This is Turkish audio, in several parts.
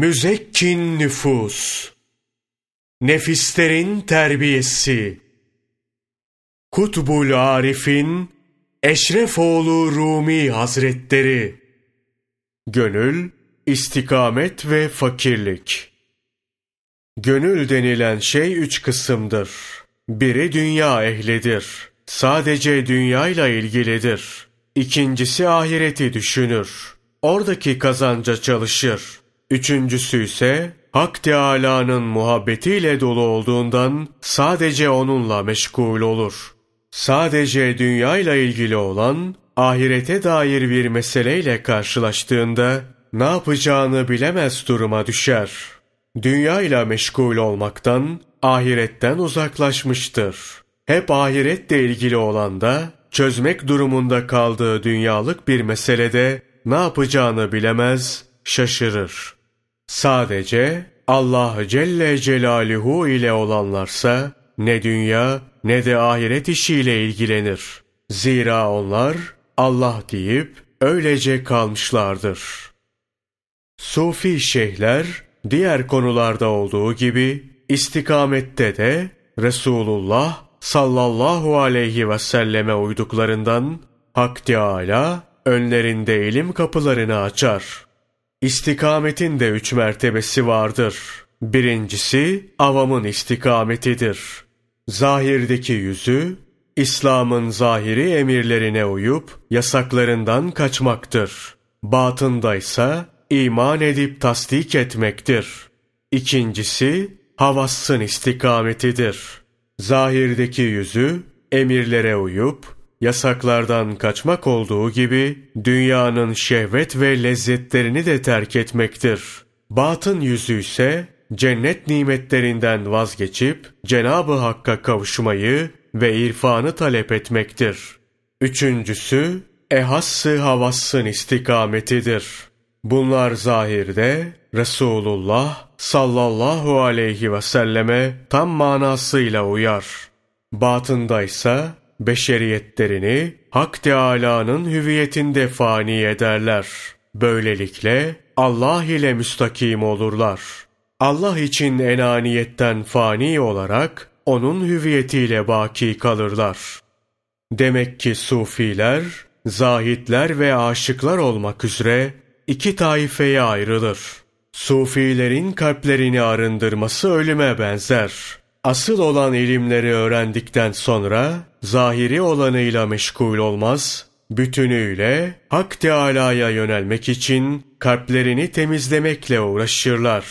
Müzekkin nüfus, nefislerin terbiyesi, Kutbul Arif'in Eşrefoğlu Rumi Hazretleri, Gönül, istikamet ve fakirlik. Gönül denilen şey üç kısımdır. Biri dünya ehlidir. Sadece dünyayla ilgilidir. İkincisi ahireti düşünür. Oradaki kazanca çalışır. Üçüncüsü ise Hak Teâlâ'nın muhabbetiyle dolu olduğundan sadece onunla meşgul olur. Sadece dünyayla ilgili olan ahirete dair bir meseleyle karşılaştığında ne yapacağını bilemez duruma düşer. Dünyayla meşgul olmaktan, ahiretten uzaklaşmıştır. Hep ahiretle ilgili olan da, çözmek durumunda kaldığı dünyalık bir meselede ne yapacağını bilemez, şaşırır. Sadece Allah Celle Celaluhu ile olanlarsa ne dünya ne de ahiret işiyle ilgilenir. Zira onlar Allah deyip öylece kalmışlardır. Sufi şeyhler diğer konularda olduğu gibi istikamette de Resulullah sallallahu aleyhi ve selleme uyduklarından Hak Teâlâ önlerinde ilim kapılarını açar. İstikametin de üç mertebesi vardır. Birincisi avamın istikametidir. Zahirdeki yüzü, İslam'ın zahiri emirlerine uyup yasaklarından kaçmaktır. Batındaysa iman edip tasdik etmektir. İkincisi havassın istikametidir. Zahirdeki yüzü emirlere uyup yasaklardan kaçmak olduğu gibi dünyanın şehvet ve lezzetlerini de terk etmektir. Batın yüzü ise cennet nimetlerinden vazgeçip Cenab-ı Hakk'a kavuşmayı ve irfanı talep etmektir. Üçüncüsü, ehassı havassın istikametidir. Bunlar zahirde Resulullah sallallahu aleyhi ve selleme tam manasıyla uyar. Batındaysa beşeriyetlerini Hak Teâlâ'nın hüviyetinde fani ederler. Böylelikle Allah ile müstakim olurlar. Allah için enaniyetten fani olarak onun hüviyetiyle baki kalırlar. Demek ki sufiler, zahitler ve aşıklar olmak üzere iki taifeye ayrılır. Sufilerin kalplerini arındırması ölüme benzer. Asıl olan ilimleri öğrendikten sonra zahiri olanıyla meşgul olmaz, bütünüyle Hak Teâlâ'ya yönelmek için kalplerini temizlemekle uğraşırlar.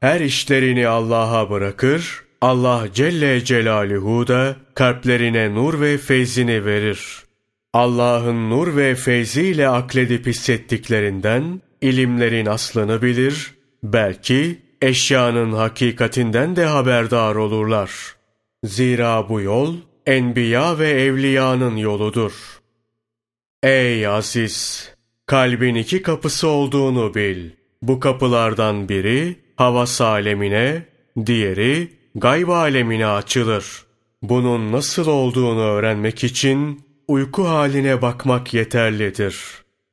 Her işlerini Allah'a bırakır, Allah Celle Celaluhu da kalplerine nur ve feyzini verir. Allah'ın nur ve feyziyle akledip hissettiklerinden ilimlerin aslını bilir, belki eşyanın hakikatinden de haberdar olurlar. Zira bu yol enbiya ve evliyanın yoludur. Ey aziz! Kalbin iki kapısı olduğunu bil. Bu kapılardan biri havas alemine, diğeri gayb alemine açılır. Bunun nasıl olduğunu öğrenmek için uyku haline bakmak yeterlidir.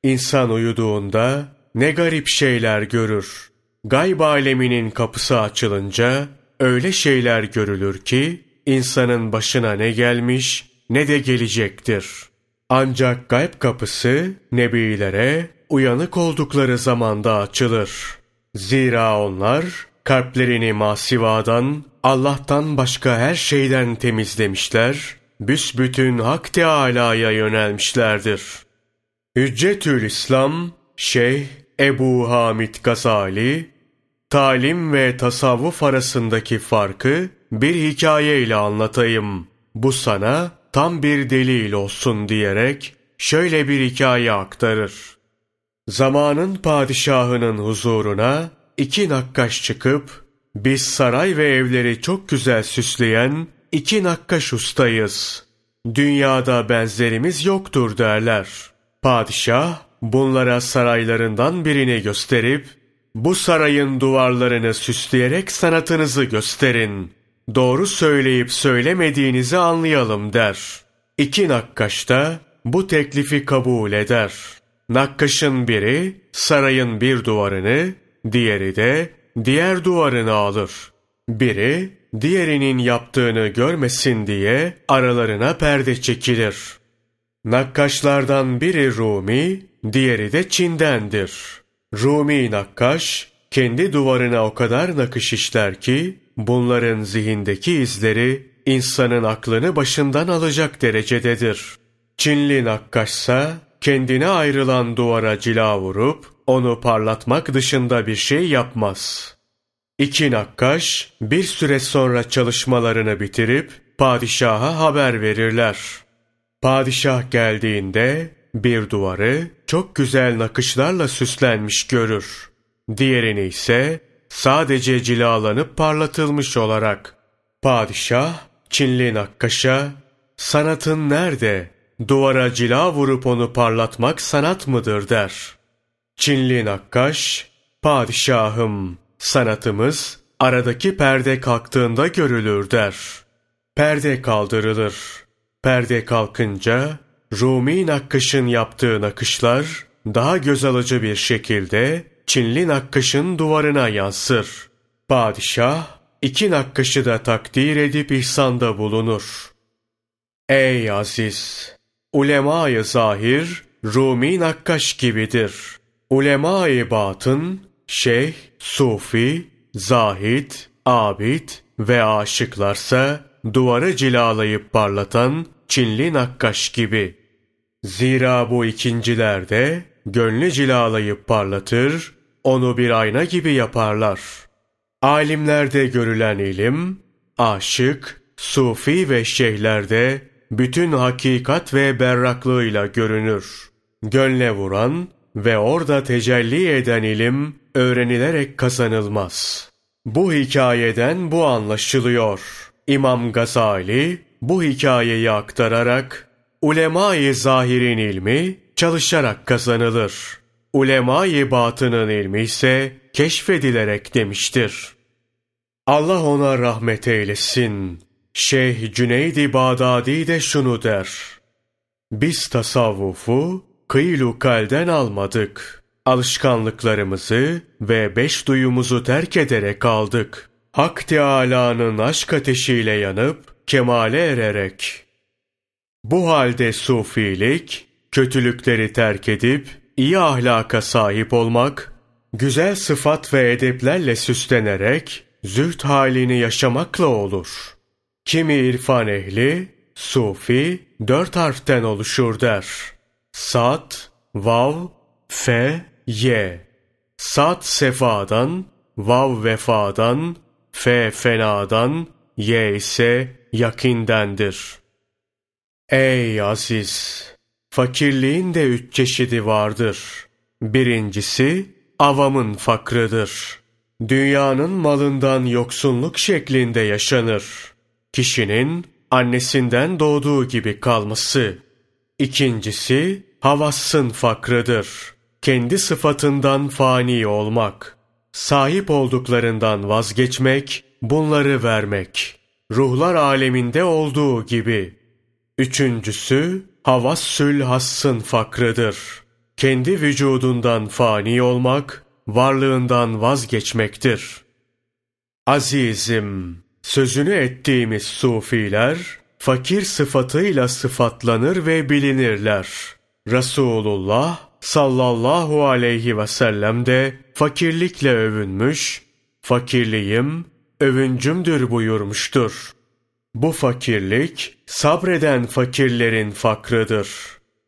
İnsan uyuduğunda ne garip şeyler görür. Gayb aleminin kapısı açılınca öyle şeyler görülür ki insanın başına ne gelmiş ne de gelecektir. Ancak gayb kapısı nebilere uyanık oldukları zamanda açılır. Zira onlar kalplerini masivadan, Allah'tan başka her şeyden temizlemişler, büsbütün Hak Teâlâ'ya yönelmişlerdir. Hüccetül İslam, Şeyh Ebu Hamid Gazali, talim ve tasavvuf arasındaki farkı bir hikayeyle anlatayım. Bu sana tam bir delil olsun diyerek şöyle bir hikaye aktarır. Zamanın padişahının huzuruna iki nakkaş çıkıp, biz saray ve evleri çok güzel süsleyen iki nakkaş ustayız. Dünyada benzerimiz yoktur derler. Padişah bunlara saraylarından birini gösterip, bu sarayın duvarlarını süsleyerek sanatınızı gösterin. Doğru söyleyip söylemediğinizi anlayalım der. İki nakkaş da bu teklifi kabul eder. Nakkaşın biri sarayın bir duvarını, diğeri de diğer duvarını alır. Biri diğerinin yaptığını görmesin diye aralarına perde çekilir. Nakkaşlardan biri Rumi, diğeri de Çin'dendir. Rumi nakkaş kendi duvarına o kadar nakış işler ki bunların zihindeki izleri insanın aklını başından alacak derecededir. Çinli nakkaşsa kendine ayrılan duvara cila vurup onu parlatmak dışında bir şey yapmaz. İki nakkaş bir süre sonra çalışmalarını bitirip padişaha haber verirler. Padişah geldiğinde bir duvarı çok güzel nakışlarla süslenmiş görür. Diğerini ise sadece cilalanıp parlatılmış olarak. Padişah Çinli nakkaşa sanatın nerede? Duvara cila vurup onu parlatmak sanat mıdır der. Çinli nakkaş, padişahım sanatımız aradaki perde kalktığında görülür der. Perde kaldırılır. Perde kalkınca Rumi nakkaşın yaptığı nakışlar daha göz alıcı bir şekilde Çinli nakkaşın duvarına yansır. Padişah iki nakkaşı da takdir edip ihsanda bulunur. Ey aziz! Ulema-i zahir, Rumi nakkaş gibidir. Ulema-i batın, şeyh, sufi, zahid, abid ve aşıklarsa duvarı cilalayıp parlatan Çinli nakkaş gibi. Zira bu ikinciler de gönlü cilalayıp parlatır, onu bir ayna gibi yaparlar. Alimlerde görülen ilim, aşık, sufi ve şeyhlerde bütün hakikat ve berraklığıyla görünür. Gönle vuran ve orada tecelli eden ilim öğrenilerek kazanılmaz. Bu hikayeden bu anlaşılıyor. İmam Gazali bu hikayeyi aktararak ulema-i zahirin ilmi çalışarak kazanılır. Ulema-i batının ilmi ise keşfedilerek demiştir. Allah ona rahmet eylesin. Şeyh Cüneydi Bağdadi de şunu der. Biz tasavvufu kıylu kalden almadık. Alışkanlıklarımızı ve beş duyumuzu terk ederek aldık. Hak Teâlâ'nın aşk ateşiyle yanıp kemale ererek. Bu halde sufilik, kötülükleri terk edip iyi ahlaka sahip olmak, güzel sıfat ve edeplerle süslenerek zühd halini yaşamakla olur.'' Kimi irfan ehli, sufi, dört harften oluşur der. Sat, vav, fe, ye. Sat sefadan, vav vefadan, fe fenadan, ye ise yakindendir. Ey aziz! Fakirliğin de üç çeşidi vardır. Birincisi, avamın fakrıdır. Dünyanın malından yoksunluk şeklinde yaşanır kişinin annesinden doğduğu gibi kalması. İkincisi, havassın fakrıdır. Kendi sıfatından fani olmak. Sahip olduklarından vazgeçmek, bunları vermek. Ruhlar aleminde olduğu gibi. Üçüncüsü, havassül hassın fakrıdır. Kendi vücudundan fani olmak, varlığından vazgeçmektir. Azizim, Sözünü ettiğimiz sufiler, fakir sıfatıyla sıfatlanır ve bilinirler. Resulullah sallallahu aleyhi ve sellem de fakirlikle övünmüş, fakirliğim övüncümdür buyurmuştur. Bu fakirlik sabreden fakirlerin fakrıdır.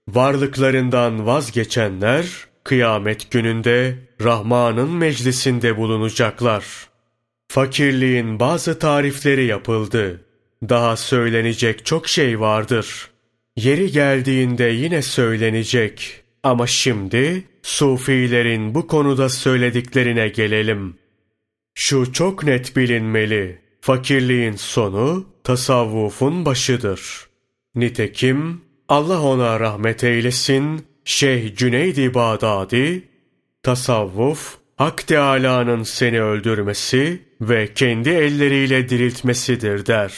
Varlıklarından vazgeçenler kıyamet gününde Rahman'ın meclisinde bulunacaklar.'' Fakirliğin bazı tarifleri yapıldı. Daha söylenecek çok şey vardır. Yeri geldiğinde yine söylenecek. Ama şimdi sufilerin bu konuda söylediklerine gelelim. Şu çok net bilinmeli. Fakirliğin sonu tasavvufun başıdır. Nitekim Allah ona rahmet eylesin Şeyh Cüneydi Bağdadi tasavvuf Hak Teâlâ'nın seni öldürmesi ve kendi elleriyle diriltmesidir der.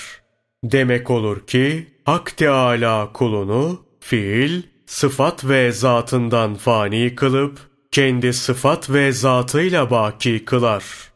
Demek olur ki Hak Teâlâ kulunu fiil, sıfat ve zatından fani kılıp kendi sıfat ve zatıyla baki kılar.''